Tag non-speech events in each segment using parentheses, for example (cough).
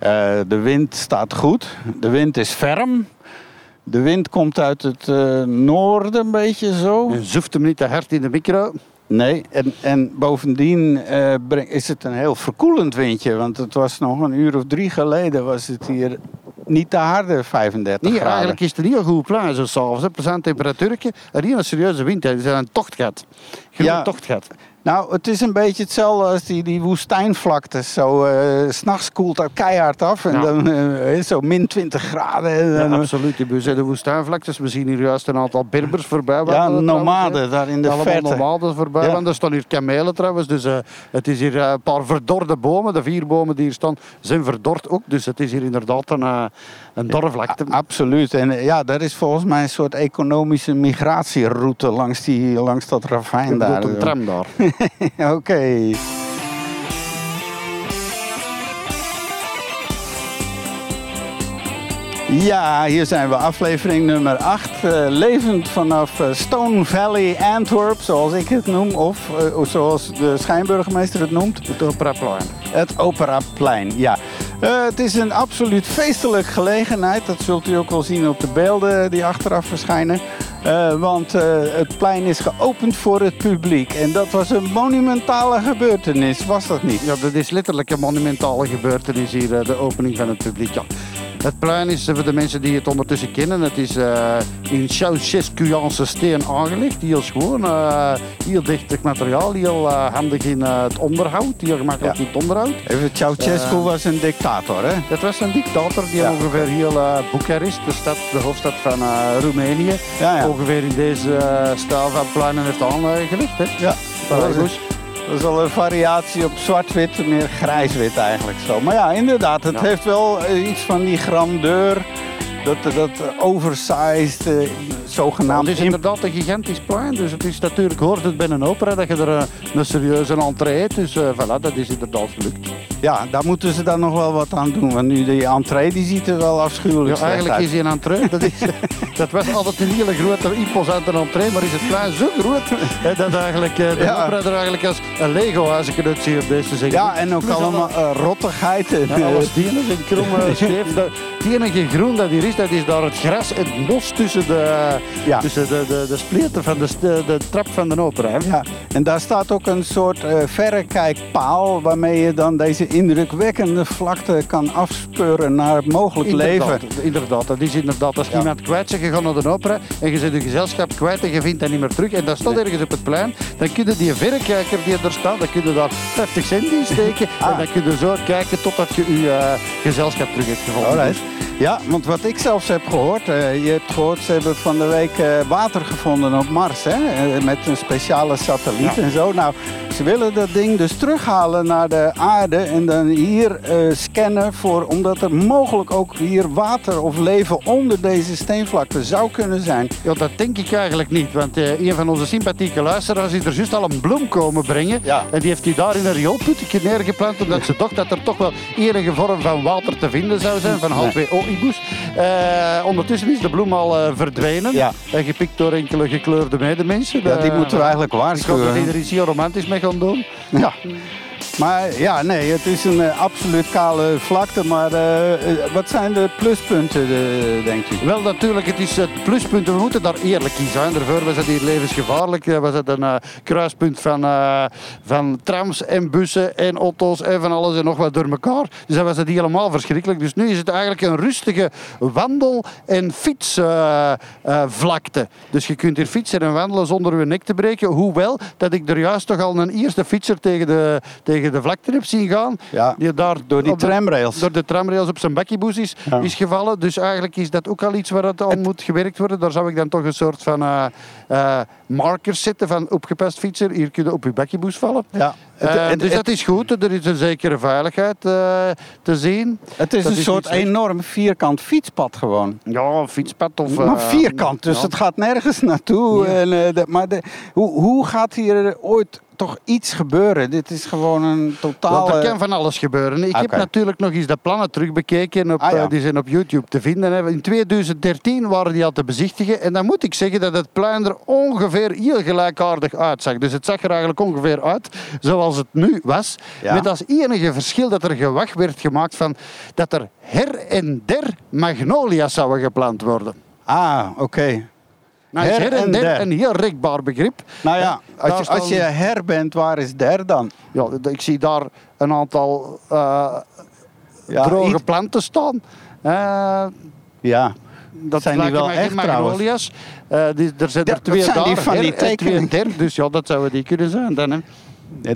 Eh, de wind staat goed. De wind is ferm. De wind komt uit het eh, noorden een beetje zo. Je zoeft hem niet te hard in de micro. Nee, en, en bovendien eh, is het een heel verkoelend windje. Want het was nog een uur of drie geleden was het hier niet te harde 35 Nee, graden. eigenlijk is het een heel goed plan, zo s'avonds. hè. Plezant temperatuurtje. En hier een serieuze wind. Het is een. Genoeg Ja. tochtgat. Nou, het is een beetje hetzelfde als die, die woestijnvlaktes. Zo, s s'nachts koelt dat keihard af. En Ja. dan is zo min 20 graden. En Ja, absoluut. Zijn de woestijnvlaktes. We zien hier juist een aantal berbers voorbij. ja, nomaden daar in de Allemaal verte. nomaden voorbij. Ja. Want er staan hier kamelen trouwens. Dus het is hier een paar verdorde bomen. De vier bomen die hier staan zijn verdord ook. Dus het is hier inderdaad een, een dorre vlakte. A- Absoluut. En ja, er is volgens mij een soort economische migratieroute langs, die, langs dat ravijn daar. een tram daar. (laughs) (laughs) Oké. Ja, hier zijn we, aflevering nummer 8. levend vanaf eh, Stone Valley, Antwerp, zoals ik het noem. Of eh, zoals de schijnburgemeester het noemt. Het Operaplein. Het Operaplein, ja. Eh, het is een absoluut feestelijk gelegenheid. Dat zult u ook wel zien op de beelden die achteraf verschijnen. Eh, want eh, het plein is geopend voor het publiek. En dat was een monumentale gebeurtenis, was dat niet? Ja, dat is letterlijk een monumentale gebeurtenis hier, eh, de opening van het publiek. Ja. Het plein is, eh, voor de mensen die het ondertussen kennen, het is eh, in Ceausescuaanse steen aangelegd. Heel schoon, eh, heel dichtig materiaal, heel eh, handig in eh, het onderhoud, heel gemakkelijk Ja. in het onderhoud. Even, Ceausescu Eh. was een dictator, hè? Dat was een dictator die Ja. ongeveer heel eh Boekarest, de, stad, de hoofdstad van eh, Roemenië, Ja, ja. ongeveer in deze eh, stijl van pleinen heeft aangelegd. hè. Ja, dat was, dus. Dat is wel een variatie op zwart-wit, meer grijs-wit eigenlijk zo. Maar ja, inderdaad, het Ja. heeft wel eh, iets van die grandeur. Dat, dat oversized, eh, zogenaamd... het is inderdaad een gigantisch plein, dus het is natuurlijk hoort het bij een opera dat je er eh, een serieuze entree hebt. Dus eh, voilà, dat is inderdaad gelukt. Ja, daar moeten ze dan nog wel wat aan doen. Want nu die entree, die ziet er wel afschuwelijk Ja, eigenlijk uit. is hij een entree. Dat, is, (laughs) dat was altijd een hele grote, imposante entree, maar is het plein zo groot hè, dat eigenlijk eh, de Ja. opera er eigenlijk als een Lego-huis kunnen zien op deze zeggen. Ja, en ook allemaal eh, rottigheid. En, Ja, alles dienen zijn krom eh, scheef. (laughs) Dat- Het enige groen dat hier is, dat is daar het gras en het bos tussen de, Ja. tussen de, de, de van de, st- de, trap van de opera. Ja, en daar staat ook een soort eh verrekijkpaal waarmee je dan deze indrukwekkende vlakte kan afspeuren naar het mogelijk leven. Inderdaad, dat is inderdaad. Als Ja. iemand kwijt is gegaan naar de opera en je zit een gezelschap kwijt en je vindt dat niet meer terug en dat staat Nee. ergens op het plein, dan kun je die verrekijker die er staat, dan kun je daar 50 cent in steken (laughs) Ah. en dan kun je zo kijken totdat je je eh, gezelschap terug hebt gevonden. Alright. Ja, want wat ik zelfs heb gehoord, eh, je hebt gehoord, ze hebben van de week eh, water gevonden op Mars, hè? eh, met een speciale satelliet Ja. en zo. Nou, ze willen dat ding dus terughalen naar de aarde en dan hier scannen voor, omdat er mogelijk ook hier water of leven onder deze steenvlakte zou kunnen zijn. Ja, dat denk ik eigenlijk niet, want een van onze sympathieke luisteraars is er juist al een bloem komen brengen. Ja. En die heeft hij daar in een rioolputje neergeplant, omdat ze dacht dat er toch wel enige vorm van water te vinden zou zijn, van H2O-ibus. Eh, ondertussen is de bloem al eh, verdwenen Ja. en gepikt door enkele gekleurde medemensen. Ja, die Eh, moeten we eigenlijk Ik hoop waarschuwen. dat die er iets heel romantisch mee gaan doen. Ja. Maar ja, nee, het is een eh, absoluut kale vlakte. Maar eh, eh, wat zijn de pluspunten, denkt u? Wel, natuurlijk, het is het pluspunt. We moeten daar eerlijk in zijn. Daarvoor was het hier levensgevaarlijk. Was het een kruispunt van, van trams en bussen en auto's en van alles en nog wat door elkaar. Dus dat was het helemaal verschrikkelijk. Dus nu is het eigenlijk een rustige wandel- en fietsvlakte. dus je kunt hier fietsen en wandelen zonder je nek te breken. Hoewel dat ik er juist toch al een eerste fietser tegen de, tegen de vlakte heb zien gaan. Ja, Die daar door die op de- tramrails. door de tramrails op zijn bakkieboes is, Ja. is gevallen. Dus eigenlijk is dat ook al iets waar het aan moet gewerkt worden. Daar zou ik dan toch een soort van eh, eh, markers zetten van opgepast fietser. Hier kun je op je bakkieboes vallen. Ja. Het- dus dat is goed. Er is een zekere veiligheid te zien. het is dat een is soort enorm vierkant fietspad gewoon. Ja, een fietspad of... maar vierkant, dus ja. het gaat nergens naartoe. En, de- maar de, hoe, hoe gaat hier ooit toch iets gebeuren. Dit is gewoon een totaal... Want er kan van alles gebeuren. Ik heb natuurlijk nog eens de plannen terugbekeken. Op, Ah, ja. eh, die zijn op YouTube te vinden. In 2013 waren die al te bezichtigen. En dan moet ik zeggen dat het plein er ongeveer heel gelijkaardig uitzag. Dus het zag er eigenlijk ongeveer uit zoals het nu was. Ja. Met als enige verschil dat er gewacht werd gemaakt van dat er her en der magnolia's zouden geplant worden. Ah, oké. Nou Her her en der der. een heel rekbaar begrip. Nou ja, als je, als je her bent, waar is der dan? Ja, ik zie daar een aantal eh, Ja, droge iets- planten staan. Eh, Ja. dat Zijn die wel echt trouwens? magnolia's. Eh, die, er zijn er dat twee daar die van her die en twee der. Dus ja, dat zouden die kunnen zijn dan. Hè.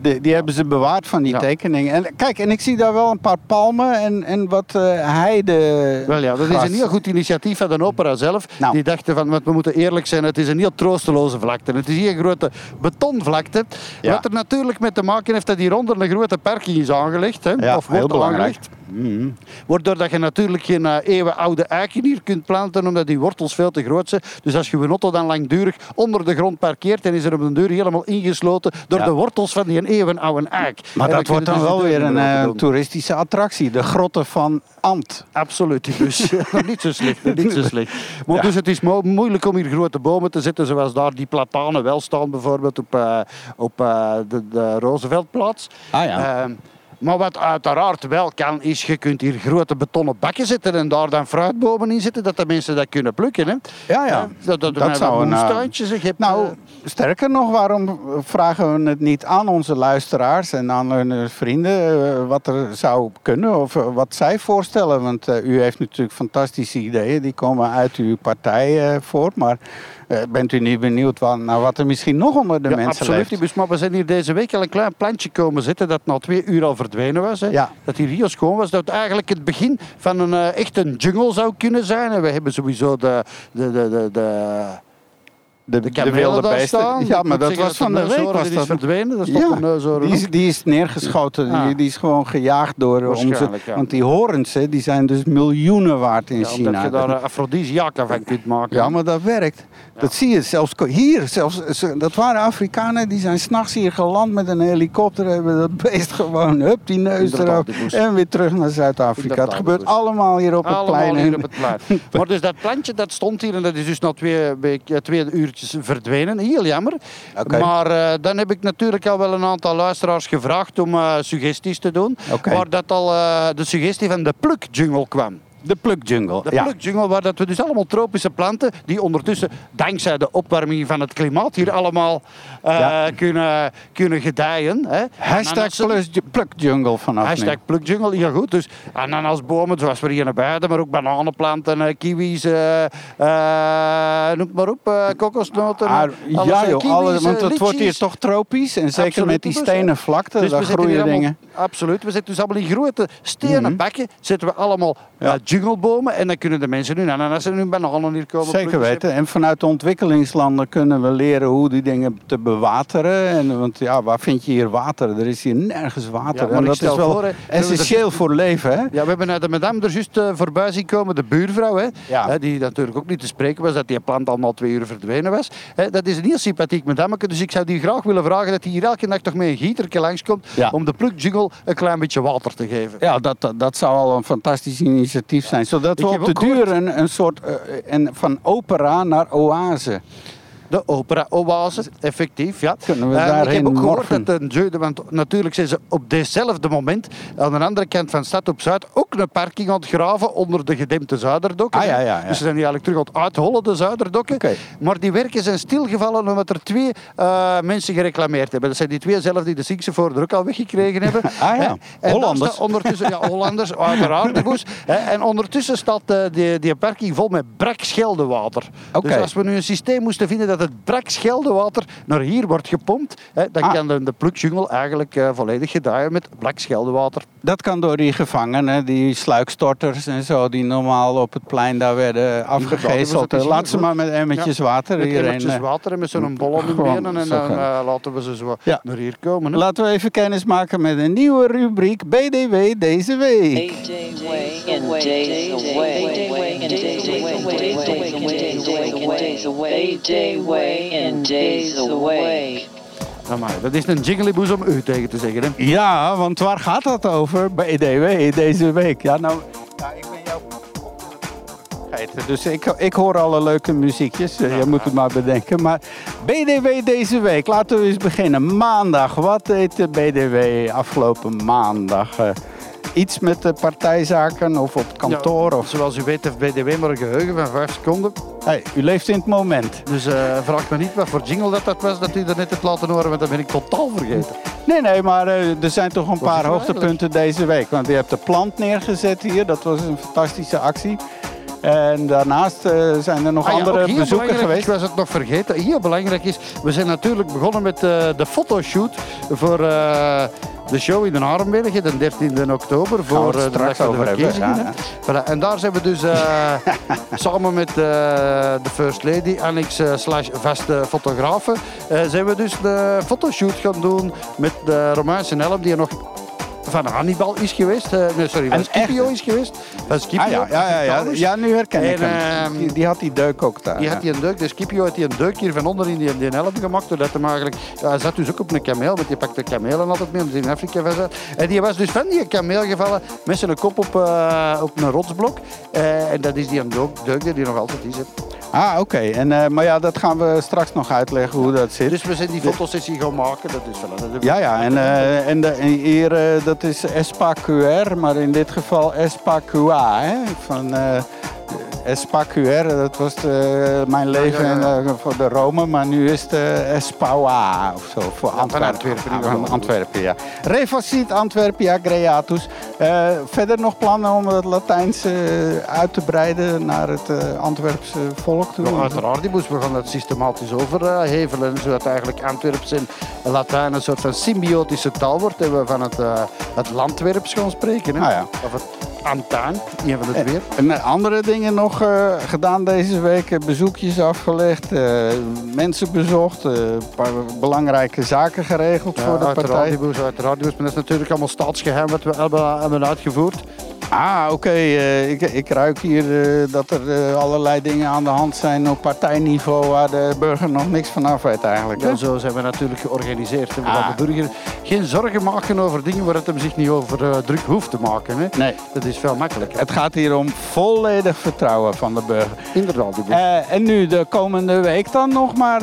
Die, die hebben ze bewaard van die Ja. tekeningen. En kijk, en ik zie daar wel een paar palmen en, en wat eh heide. Wel ja, dat is een heel goed initiatief van de opera zelf. Nou. Die dachten van, want we moeten eerlijk zijn, het is een heel troosteloze vlakte. Het is hier een grote betonvlakte. Ja. Wat er natuurlijk mee te maken heeft dat hieronder een grote parking is aangelegd. Hè, Ja, of heel wordt belangrijk. aangelegd. Mhm. Waardoor dat je natuurlijk geen eh, eeuwenoude eiken hier kunt planten, omdat die wortels veel te groot zijn. Dus als je je auto dan langdurig onder de grond parkeert, dan is er op de deur helemaal ingesloten door Ja. de wortels van die eeuwenoude eik. Maar En dat wordt dan dus wel weer een eh, toeristische attractie. De grotten van Ant. Absoluut, dus (laughs) (laughs) niet zo slecht, niet zo slecht. Maar Ja. dus het is mo- moeilijk om hier grote bomen te zetten, zoals daar die platanen wel staan, bijvoorbeeld op, eh, op de, de Rooseveltplaats. Ah ja. Maar wat uiteraard wel kan, is je kunt hier grote betonnen bakken zetten en daar dan fruitbomen in zetten, dat de mensen dat kunnen plukken. Hè. Ja, ja. Eh, dat dat, Dat dat zou een eh, moestuintje. zeg. Je hebt, Nou, eh, sterker nog, waarom vragen we het niet aan onze luisteraars en aan hun vrienden wat er zou kunnen of wat zij voorstellen? Want u heeft natuurlijk fantastische ideeën, die komen uit uw partij voort. Maar bent u niet benieuwd naar wat er misschien nog onder de ja, mensen absoluut. leeft? Dus, maar we zijn hier deze week al een klein plantje komen zitten dat na twee uur al verdwenen was. Hè. Ja. Dat hier heel schoon was. Dat eigenlijk het begin van een eh, echt een jungle zou kunnen zijn. En we hebben sowieso de, de, de, de, de, De, de de wilde beesten. staan. Ja, maar dat was van de week. Was die is dat verdwenen. Dat stond Ja, een die is, die is neergeschoten. Ah. Die, die is gewoon gejaagd door. Om ze, Waarschijnlijk, ja. Want die horens, hè, die zijn dus miljoenen waard in Ja, China. omdat je daar eh, afrodisiaca van kunt maken. Ja, maar dat werkt. Dat zie je zelfs hier. Zelfs, ze- dat waren Afrikanen die zijn s'nachts hier geland met een helikopter. Hebben dat beest (laughs) gewoon, hup, die neus erop. En weer terug naar Zuid-Afrika. Het gebeurt allemaal hier op het Allemaal plein. hier op het plein. (laughs) Maar dus dat plantje dat stond hier en dat is dus na twee, week- eh, uurtjes verdwenen. Heel jammer. Maar eh, dan heb ik natuurlijk al wel een aantal luisteraars gevraagd om eh, suggesties te doen. Oké. Waar dat al eh, de suggestie van de plukjungle kwam. De plukjungle. De ja. plukjungle, waar dat we dus allemaal tropische planten, die ondertussen, dankzij de opwarming van het klimaat, hier allemaal eh, Ja. kunnen, kunnen gedijen. Hè. Hashtag Ananassen- plus ju- plukjungle vanaf Hashtag nu. plukjungle, ja goed. Dus ananasbomen, zoals we hier bij hadden, maar ook bananenplanten, eh, kiwis, eh, noem maar op, kokosnoten. Ah, alles, ja joh, kiwis, alle, want het wordt hier toch tropisch. En zeker Absoluut, met die dus, stenen vlakte, Dus daar zitten groeien allemaal, dingen. absoluut. We zitten dus allemaal in grote stenen Mhm. bakken. Zetten we allemaal Ja. Junglebomen. En dan kunnen de mensen nu ananassen en hun bananen hier komen. Zeker weten. En vanuit de ontwikkelingslanden kunnen we leren hoe die dingen te bewateren. En, want ja, waar vind je hier water? Er is hier nergens Ja, water. en ik dat is wel voor, essentieel voor leven. Hè? Ja, we hebben net de madame er juist eh, voorbij zien komen, de buurvrouw, hè, Ja. die natuurlijk ook niet te spreken was, dat die plant al na twee uur verdwenen was. Dat is een heel sympathiek madameke, dus ik zou die graag willen vragen dat hij hier elke nacht toch met een gieterke langskomt Ja. om de plukjungle een klein beetje water te geven. Ja, dat, dat, dat zou al een fantastisch initiatief zijn. Zodat we op de duur een, een soort eh, en van opera naar oase. De opera-oase, effectief, ja. Kunnen we Eh, ik heb daarheen ook gehoord dat een Jeude, want natuurlijk zijn ze op dezelfde moment aan de andere kant van Stad op Zuid ook een parking aan het graven onder de gedempte Zuiderdokken. Ah, ja, ja, ja. Dus ze zijn die eigenlijk terug aan het uithollen, de Zuiderdokken. Maar die werken zijn stilgevallen omdat er twee eh, mensen gereclameerd hebben. Dat zijn die twee zelf die de Sinkse voor ook al weggekregen hebben. (laughs) Ah, ja. En Hollanders. staat Ondertussen, ja, Hollanders, uiteraard. Hè? (laughs) En ondertussen staat eh, die, die parking vol met brak scheldewater. Oké. Dus als we nu een systeem moesten vinden dat het brak scheldewater naar hier wordt gepompt, hè, dan Ah. kan de, de plukjungel eigenlijk eh, volledig gedaaien met brak scheldewater. Dat kan door die gevangenen, die sluikstorters en zo, die normaal op het plein daar werden afgegezeld. is Laat ze maar met emmertjes water Met hierheen. emmertjes eh. water en met zo'n bol om hun benen en dan eh, laten we ze zo Ja. naar hier komen. Hè. Laten we even kennis maken met een nieuwe rubriek BDW deze week. Eight days away and days away and days away and days away and days away and days away and days away. Amai, dat is een jingleboes om u tegen te zeggen. Hè? Ja, want waar gaat dat over? Bij EDW deze week. Ja, nou, ja, ik ben jou vergeten. Dus ik, ik hoor alle leuke muziekjes. Eh, Je moet het maar bedenken. Maar BDW deze week, laten we eens beginnen. Maandag, wat deed de BDW afgelopen maandag? Iets met de partijzaken of op het kantoor? Ja, of... Zoals u weet heeft BDW maar een geheugen van 5 seconden. Hey, u leeft in het moment. Dus eh, vraag me niet wat voor jingle dat, dat was dat u er net hebt laten horen, want dat ben ik totaal vergeten. Nee, nee, maar eh, er zijn toch een Wat paar hoogtepunten deze week. Want je hebt de plant neergezet hier. Dat was een fantastische actie. En daarnaast eh, zijn er nog Ah ja, andere belangrijk, geweest. Ik was het nog vergeten. Heel belangrijk is, we zijn natuurlijk begonnen met eh, de fotoshoot voor eh, de show in Den Harenberg, de 13 oktober, voor de dag van de verkiezingen. ja, Voilà, En daar zijn we dus (laughs) samen met de First Lady, Annex slash vaste fotografen, zijn we dus de fotoshoot gaan doen met de Romeinse helm die er nog van Hannibal is geweest. eh, nee, sorry, van Scipio is geweest. Van Scipio. Ah ja, ja, ja, ja. Ja, nu herken ik En, hem. ehm, Die, die had die deuk ook daar. Die had die een deuk, de Scipio had die een deuk hier van onder in die, die helm gemaakt. Doordat hem eigenlijk, hij zat dus ook op een kameel, want die pakte kamelen altijd mee, omdat hij in Afrika was. zat. En die was dus van die kameel gevallen met zijn kop op, eh, op een rotsblok. Eh, en dat is die een deuk, deuk die nog altijd is. hè. Ah, oké. En, eh, Maar ja, dat gaan we straks nog uitleggen hoe dat zit. Dus we zijn die fotosessie gaan maken. Dat is voilà, dat Ja, ja. En, eh, en, de, en hier, eh, dat is ESPA QR, maar in dit geval ESPA QA. Hè? Van, eh ESPA QR, dat was de- mijn leven ja, ja. eh, voor de Rome, maar nu is het eh, ESPAWA of zo, voor Antwerpen. Antwerpen, Ah, Antwerpen, ja. Refacit Antwerpia Greatus. Eh, verder nog plannen om het Latijns eh, uit te breiden naar het eh, Antwerpse volk toe? Ja, uiteraard, die moest we gaan dat systematisch overhevelen, zodat eigenlijk Antwerps en Latijn een soort van symbiotische taal wordt. En we van het, eh, het Landwerps gaan spreken. Hè? Ah, ja. Of het Antaan, een van de twee. En eh, andere dingen nog eh, gedaan deze week. Eh, Bezoekjes afgelegd, eh, mensen bezocht, een paar belangrijke zaken geregeld voor de partij. uiteraard. maar dat is natuurlijk allemaal staatsgeheim wat we hebben, hebben uitgevoerd. Ah, oké. eh, ik, ik ruik hier eh, dat er eh, allerlei dingen aan de hand zijn op partijniveau waar de burger nog niks van af weet eigenlijk. Ja, zo zijn we natuurlijk georganiseerd. hè. Ah. laten de burger geen zorgen maken over dingen waar het hem zich niet over druk hoeft te maken. Hè. Nee, Dat is veel makkelijker. het gaat hier om volledig vertrouwen van de burger. Inderdaad, die en nu de komende week dan nog maar,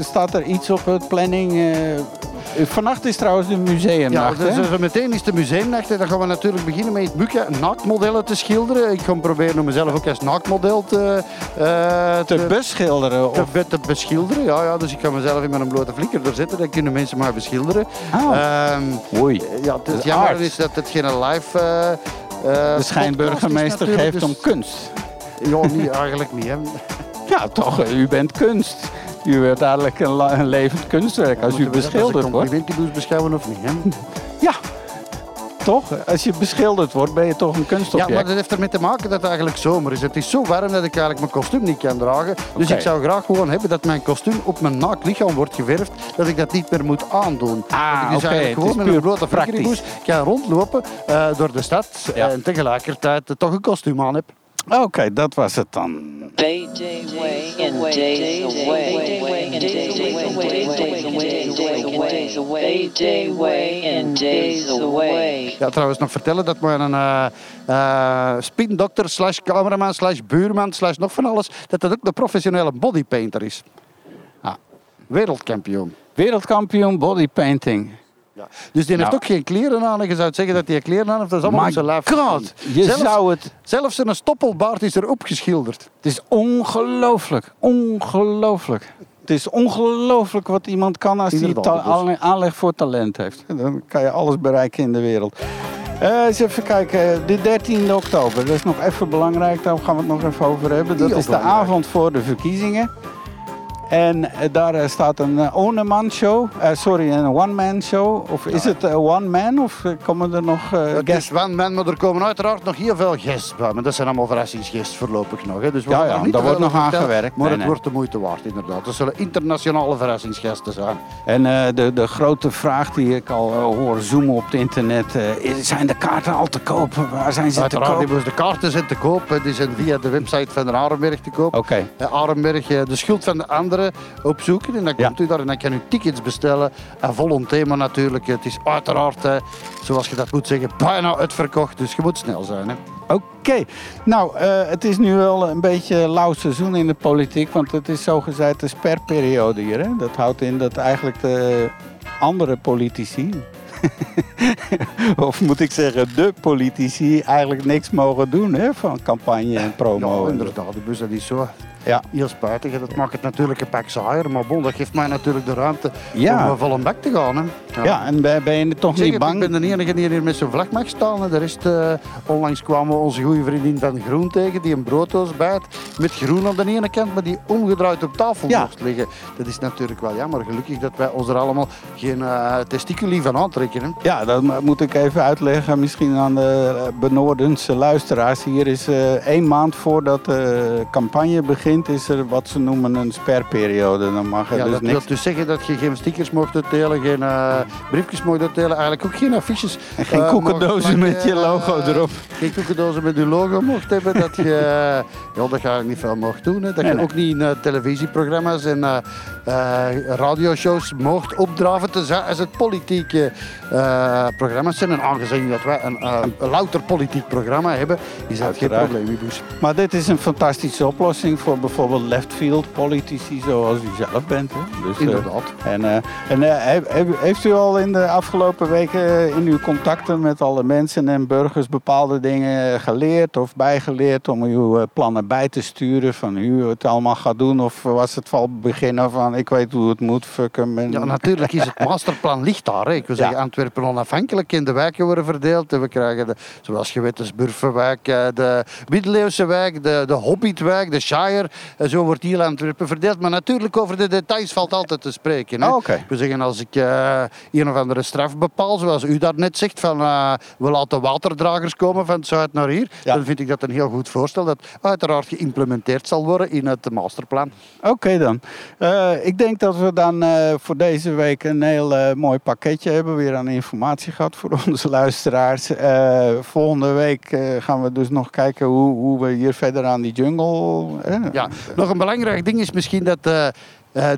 staat er iets op het planning? Eh, vannacht is trouwens de Ja, museumnacht, dus hè? eh, meteen is de museumnacht. en Dan gaan we natuurlijk beginnen met het boeken naaktmodellen te schilderen. Ik ga proberen om mezelf ook als naaktmodel te, eh, Te beschilderen? te, Of... te beschilderen. Ja, ja, dus ik kan mezelf in mijn blote flikker doorzetten. Dan kunnen mensen maar beschilderen. Oh. Ehm, Oei. ja, het is jammer art. is dat het geen live eh eh, De schijnburgemeester geeft om dus- kunst. Ja, niet, eigenlijk niet. Hè. Ja, toch, eh, u bent kunst. U bent dadelijk een, levend kunstwerk als u beschilderd als wordt. complimentje beschouwen of niet? Hè? (laughs) Ja, toch? Als je beschilderd wordt, ben je toch een Ja, kunstobject. maar dat heeft ermee te maken dat het eigenlijk zomer is. Het is zo warm dat ik eigenlijk mijn kostuum niet kan dragen. Dus Oké. ik zou graag gewoon hebben dat mijn kostuum op mijn naakt lichaam wordt geverfd. Dat ik dat niet meer moet aandoen. Ah, dat ik dus oké, eigenlijk gewoon met een blote flikkerboes kan rondlopen eh, door de stad. Ja. En tegelijkertijd toch een kostuum aan heb. Oké, dat was het dan. Bay day way and days away. and days away. Bay day way and days away. Ja, trouwens nog vertellen dat mijn eh eh spindokter slash cameraman slash buurman slash nog van alles, dat dat ook de professionele bodypainter is. Ah. Wereldkampioen. Wereldkampioen bodypainting. Ja. Dus die heeft Nou. ook geen kleren aan. En je zou zeggen dat hij kleren aan heeft. Dat is allemaal My op zijn lijf. god, je zelfs, zou het... zelfs zijn stoppelbaard is erop geschilderd. Het is ongelooflijk, ongelooflijk. Het is ongelooflijk wat iemand kan als hij dus. aanle- aanleg voor talent heeft. Dan kan je alles bereiken in de wereld. Eh, eens even kijken, de 13e oktober, dat is nog even belangrijk, daar gaan we het nog even over hebben. Dat is de avond voor de verkiezingen. En eh, daar eh, staat een uh, one-man show, eh, sorry, een one-man show. Of is het one-man of eh, komen er nog eh Het guests? is one man, maar er komen uiteraard nog heel veel guests bij. Maar dat zijn allemaal verrassingsguests voorlopig nog. Hè. Dus we Ja, ja, daar te wordt nog over aan vertellen, gewerkt. Maar Nee, het nee. wordt de moeite waard, inderdaad. Dat zullen internationale verrassingsgasten zijn. En eh, de, de grote vraag die ik al eh, hoor zoomen op het internet, eh, zijn de kaarten al te koop? Waar zijn ze te koop? die de kaarten zijn te koop. Die zijn via de website van de Arenberg te koop. Oké. Eh, Arenberg, eh, de schuld van de ander Vlaanderen opzoeken. En dan Ja. komt u daar en dan kan u tickets bestellen. En vol thema natuurlijk. Het is uiteraard, hè, zoals je dat moet zeggen, bijna uitverkocht. Dus je moet snel zijn. Hè. Oké, nou, eh, het is nu wel een beetje lauw seizoen in de politiek, want het is zogezegd de sperperiode hier. Hè? Dat houdt in dat eigenlijk de andere politici, (laughs) of moet ik zeggen de politici, eigenlijk niks mogen doen hè, van campagne en promo. Ja, inderdaad. Dus dat is zo. Ja. Heel spijtig. Dat maakt het natuurlijk een pak saaier. Maar bon, dat geeft mij natuurlijk de ruimte Ja. om uh, vol een bak te gaan. Hè. Ja, en ben, ben je toch Zeg niet bang? Ik ben de enige die hier met zijn vlag mag staan. hè. De rest, eh, onlangs kwamen we onze goede vriendin van Groen tegen, die een brooddoos bijt. Met groen aan de ene kant, maar die omgedraaid op tafel mocht liggen. Dat is natuurlijk wel jammer. Gelukkig dat wij ons er allemaal geen uh, testiculi van aantrekken. Hè. Ja, dat mo- moet ik even uitleggen, misschien aan de eh, benoordense luisteraars. Hier is eh één maand voordat de campagne begint, is er wat ze noemen een sperperiode. Dan mag er Ja, dus dat niks... wil dus zeggen dat je geen stickers mocht uitdelen, geen eh, briefjes mocht uitdelen, eigenlijk ook geen affiches. En geen eh, koekendozen mocht- met je eh, logo erop. Geen koekendozen met je logo mocht hebben. Dat je, eh, (laughs) ja, dat ga ik niet veel mocht doen. Hè. Dat Nee, je nee. ook niet in eh, televisieprogramma's en eh, eh, radioshows mocht opdraven te zijn als het politieke eh, programma's zijn. En aangezien dat wij een, eh, een louter politiek programma hebben, is dat geen probleem. Maar dit is een fantastische oplossing voor bijvoorbeeld left-field politici zoals u zelf bent. Hè? Dus, eh, Inderdaad. en en, eh, en eh, he- he- heeft u al in de afgelopen weken in uw contacten met alle mensen en burgers bepaalde dingen geleerd of bijgeleerd om uw plannen bij te sturen van hoe u het allemaal gaat doen? Of was het van beginnen van ik weet hoe het moet, fuck hem. En... Ja, natuurlijk is het (laughs) masterplan ligt daar. Hè. Ik wil Ja. zeggen, Antwerpen onafhankelijk in de wijken worden verdeeld. En we krijgen, de, zoals je weet, de Sburfenwijk, eh, de Middeleeuwse wijk, de, de Hobbitwijk, de Shire. En zo wordt heel Antwerpen verdeeld. Maar natuurlijk over de details valt altijd te spreken. Hè. Ah, wil zeggen, als ik eh, een of andere straf bepaal, zoals u dat net zegt, van eh, we laten waterdragers komen van het zuid naar hier, Ja. dan vind ik dat een heel goed voorstel dat uiteraard geïmplementeerd zal worden in het masterplan. Oké dan. Eh, ik denk dat we dan eh, voor deze week een heel eh, mooi pakketje hebben. Weer aan informatie gehad voor (laughs) onze luisteraars. Eh, volgende week eh, gaan we dus nog kijken hoe, hoe we hier verder aan die jungle... Ja, nog een belangrijk ding is misschien dat eh, eh,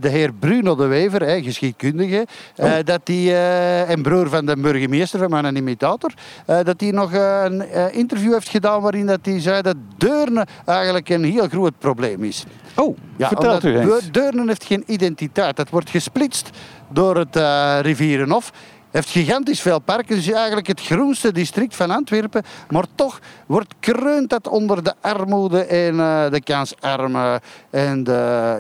de heer Bruno de Wever, geschiedkundige, eh, dat die, en broer van de burgemeester, van mijn imitator, dat hij nog een interview heeft gedaan waarin dat hij zei dat Deurne eigenlijk een heel groot probleem is. Oh, vertelt u eens. Deurne heeft geen identiteit. Dat wordt gesplitst door het Rivierenhof. Heeft gigantisch veel parken, dus eigenlijk het groenste district van Antwerpen. Maar toch wordt kreunt dat onder de armoede en eh, de kansarmen. En de,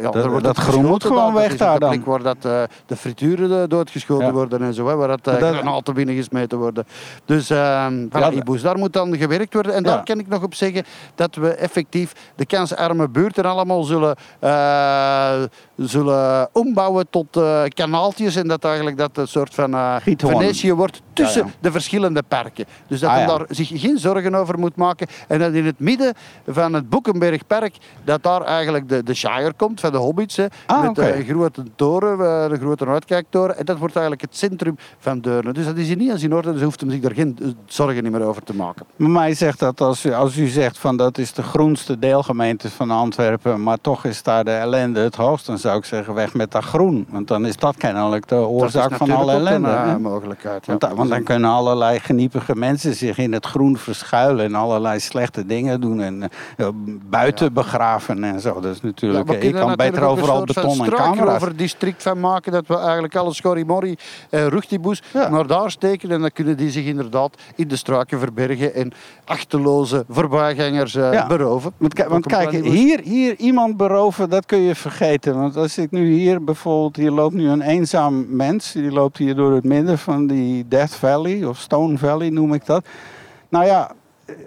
ja, er wordt dat groen moet gewoon weg Dat daar dan. waar dat, eh, de frituren eh, doodgeschoten Ja. worden en zo. Hè, waar dat, eh, Dat- granaten binnengesmeten worden. Dus Ja, Iboes, daar moet dan gewerkt worden. En daar kan ik nog op zeggen dat we effectief de kansarme buurten allemaal zullen, eh, zullen ombouwen tot eh, kanaaltjes. En dat eigenlijk dat een soort van eh. Venetië wordt tussen Ja, ja. de verschillende parken. Dus dat Ah, men ja. daar zich geen zorgen over moet maken. En dat in het midden van het Boekenbergpark, dat daar eigenlijk de, de Shire komt van de Hobbits. Hè, Ah, met oké. eh, grote toren, eh, de grote uitkijktoren. En dat wordt eigenlijk het centrum van Deurne. Dus dat is hier niet eens in orde, dus hoeft hem zich daar geen eh, zorgen meer over te maken. Maar mij zegt dat als u, als u zegt van dat is de groenste deelgemeente van Antwerpen, maar toch is daar de ellende het hoogst, dan zou ik zeggen weg met dat groen. Want dan is dat kennelijk de oorzaak van alle ellende. een eh, mogelijkheid. ja. Want, da- want dan kunnen allerlei geniepige mensen zich in het groen verschuilen en allerlei slechte dingen doen en eh, buiten begraven en zo. Dat is Ja, natuurlijk, we eh, ik kunnen kan er beter overal beton en camera's. over district van maken dat we eigenlijk alle schorrimorrie en ruchtiboes Ja. naar daar steken en dan kunnen die zich inderdaad in de struiken verbergen en achterloze voorbijgangers eh, Ja. beroven. Want, want kijk, hier, hier iemand beroven, dat kun je vergeten. Want als ik nu hier bijvoorbeeld, hier loopt nu een eenzaam mens. Die loopt hier door het midden van die Death Valley, of Stone Valley noem ik dat. Nou ja,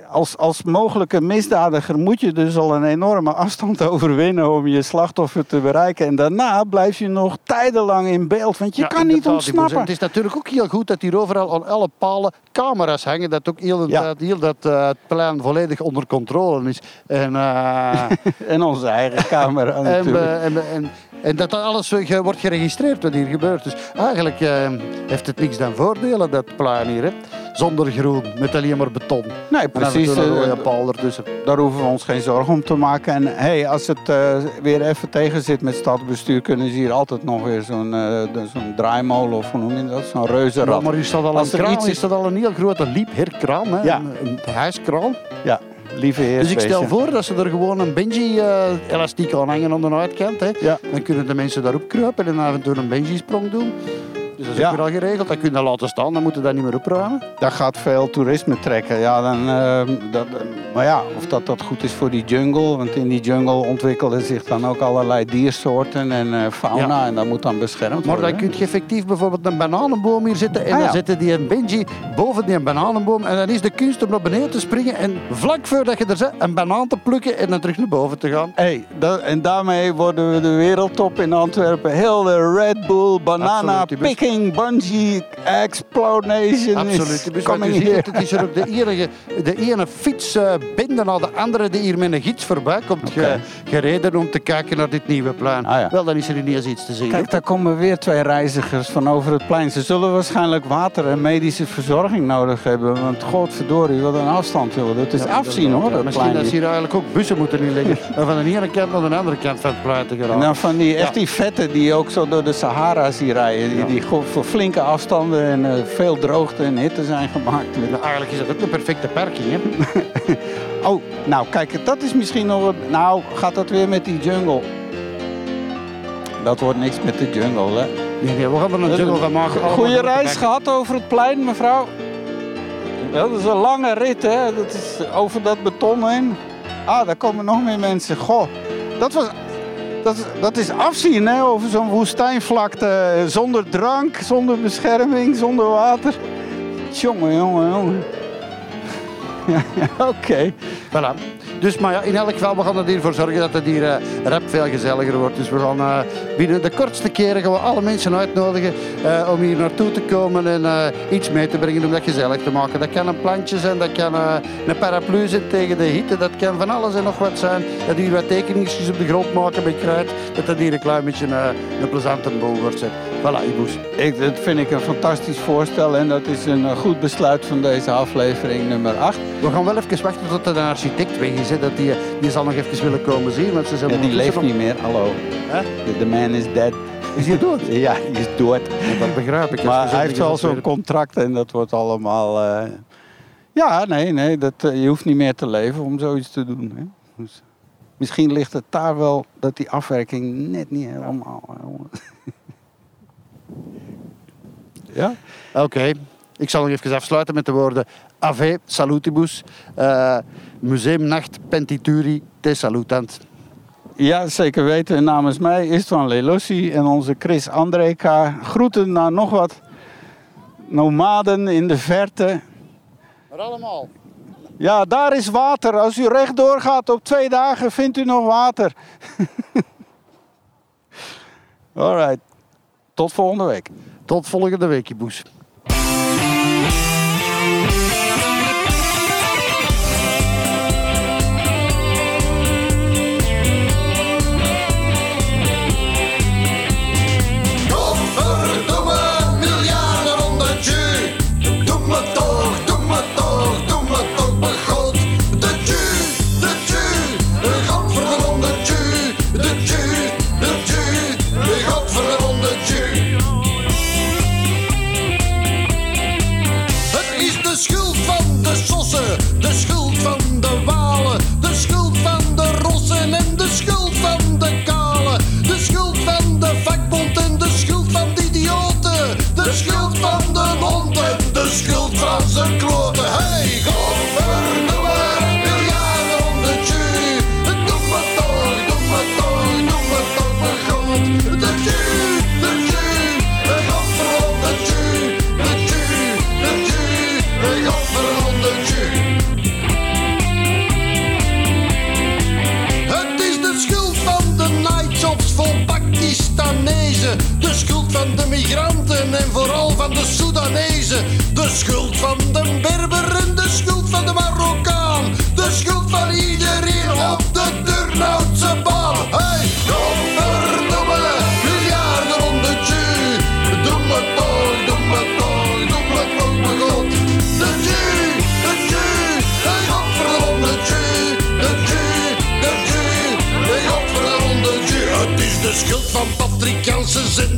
als, als mogelijke misdadiger moet je dus al een enorme afstand (laughs) overwinnen om je slachtoffer te bereiken. En daarna blijf je nog tijdenlang in beeld, want je Ja, kan niet ontsnappen. Het is natuurlijk ook heel goed dat hier overal aan alle palen camera's hangen. Dat ook heel, Ja. dat, heel dat eh, het plein volledig onder controle is. En, eh, (laughs) En onze eigen camera (laughs) en, natuurlijk. eh, en, en, en dat dat alles ge- wordt geregistreerd wat hier gebeurt. Dus eigenlijk eh, heeft het niks dan voordelen, dat plein hier. Hè. zonder groen, met alleen maar beton. Nee, precies. en een eh, rode paal ertussen. daar hoeven we ons geen zorgen om te maken. En hey, als het eh, weer even tegen zit met stadsbestuur, kunnen ze hier altijd nog weer zo'n eh, zo'n draaimolen of hoe noem je dat? Zo'n Ja, reuzenrad. maar hier staat al Als een er kraan, iets is- staat al een heel grote liepherkraan, hè? Ja. een, een huiskraan. Ja, lieve heer. Dus ik stel voor dat ze er gewoon een bungee-elastiek aan hangen aan de uitkant. Hè. Ja. Dan kunnen de mensen daarop kruipen en af en toe een bungee-sprong doen. Dus dat is Ja. ook weer al geregeld. Dat kun je laten staan, dan moeten we dat niet meer opruimen. Dat gaat veel toerisme trekken. Ja, dan, eh, dat, maar ja, of dat, dat goed is voor die jungle. Want in die jungle ontwikkelen zich dan ook allerlei diersoorten en eh, fauna. Ja. En dat moet dan beschermd Maar worden. dan kun je effectief bijvoorbeeld een bananenboom hier zitten. En Ah, ja. dan zitten die een bungee boven die bananenboom. En dan is de kunst om naar beneden te springen. En vlak voordat je er zit, een banaan te plukken en dan terug naar boven te gaan. Hey, dat, en daarmee worden we de wereldtop in Antwerpen. Heel de Red Bull, banana Absoluut, picking, bungee, explosion Absoluut. is Dus wat coming je ziet, het, is er ook de enige, de ene fietsbende naar de andere die hier met een gids voorbij komt gereden om te kijken naar dit nieuwe plein. Ah, ja. Wel, dan is er ineens iets te zien. Kijk, daar komen weer twee reizigers van over het plein. Ze zullen waarschijnlijk water en medische verzorging nodig hebben. Want godverdorie, wat een afstand, joh. Dat is Ja, afzien, hoor, ja, dat Misschien dat ze hier eigenlijk ook bussen moeten inleggen. en (laughs) van de ene kant naar de andere kant van het plein te En geraken. dan van die, echt die vetten die ook zo door de Sahara zien rijden. Die, die voor flinke afstanden en eh, veel droogte en hitte zijn gemaakt. Nou, eigenlijk is dat ook een perfecte parking. Hè? (laughs) Oh, nou kijk, dat is misschien nog wat... Nou, gaat dat weer met die jungle? Dat wordt niks met de jungle, hè? Nee, nee, we er een jungle Goeie grote reis gehad over het plein, mevrouw? Ja, dat is een lange rit, hè? Dat is over dat beton heen. Ah, daar komen nog meer mensen. Goh, dat was... Dat dat is afzien, hè? Over zo'n woestijnvlakte. Zonder drank, zonder bescherming, zonder water. Jongen, jongen, jongen. (laughs) Ja, Oké. Voilà. Dus maar ja, in elk geval, we gaan er hiervoor zorgen dat het hier eh, rap veel gezelliger wordt. Dus we gaan eh, binnen de kortste keren gaan we alle mensen uitnodigen eh, om hier naartoe te komen en iets mee te brengen om dat gezellig te maken. Dat kan een plantje zijn, dat kan een paraplu zijn tegen de hitte, dat kan van alles en nog wat zijn. Dat hier wat tekeningsjes op de grond maken met kruid, dat dat hier een klein beetje een plezante boel wordt. Voilà, Iboes. Ik, dat vind ik een fantastisch voorstel en dat is een eh, goed besluit van deze aflevering nummer 8. We gaan wel even wachten tot er een architect weg is. Hè, dat die, die zal nog even willen komen zien. Want ze zijn Ja, die leeft niet meer, hallo. Hè? The, man is dead. Is hij dood? (laughs) Ja, die is dood. Dat begrijp ik. Maar hij heeft wel zo'n contract en dat wordt allemaal... eh, Ja, nee, nee, dat, eh, je hoeft niet meer te leven om zoiets te doen. Hè. Dus misschien ligt het daar wel dat die afwerking net niet helemaal... ja? Oké. Ik zal nog even afsluiten met de woorden Ave salutibus, eh museumnacht pentituri te salutant. Ja, zeker weten. Namens mij Istvan Lelossi en onze Chris Andreka. Groeten naar nog wat nomaden in de verte. Maar allemaal. Ja, daar is water. Als u rechtdoor gaat op twee dagen, vindt u nog water. (laughs) Alright. Tot volgende week. Tot volgende week, Boes.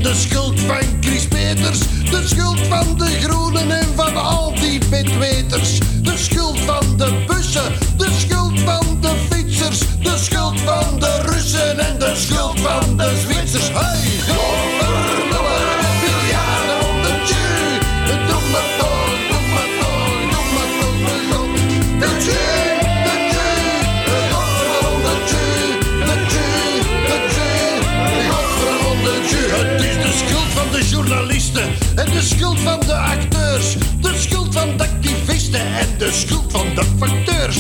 the school. En de schuld van de acteurs, de schuld van de activisten en de schuld van de facteurs.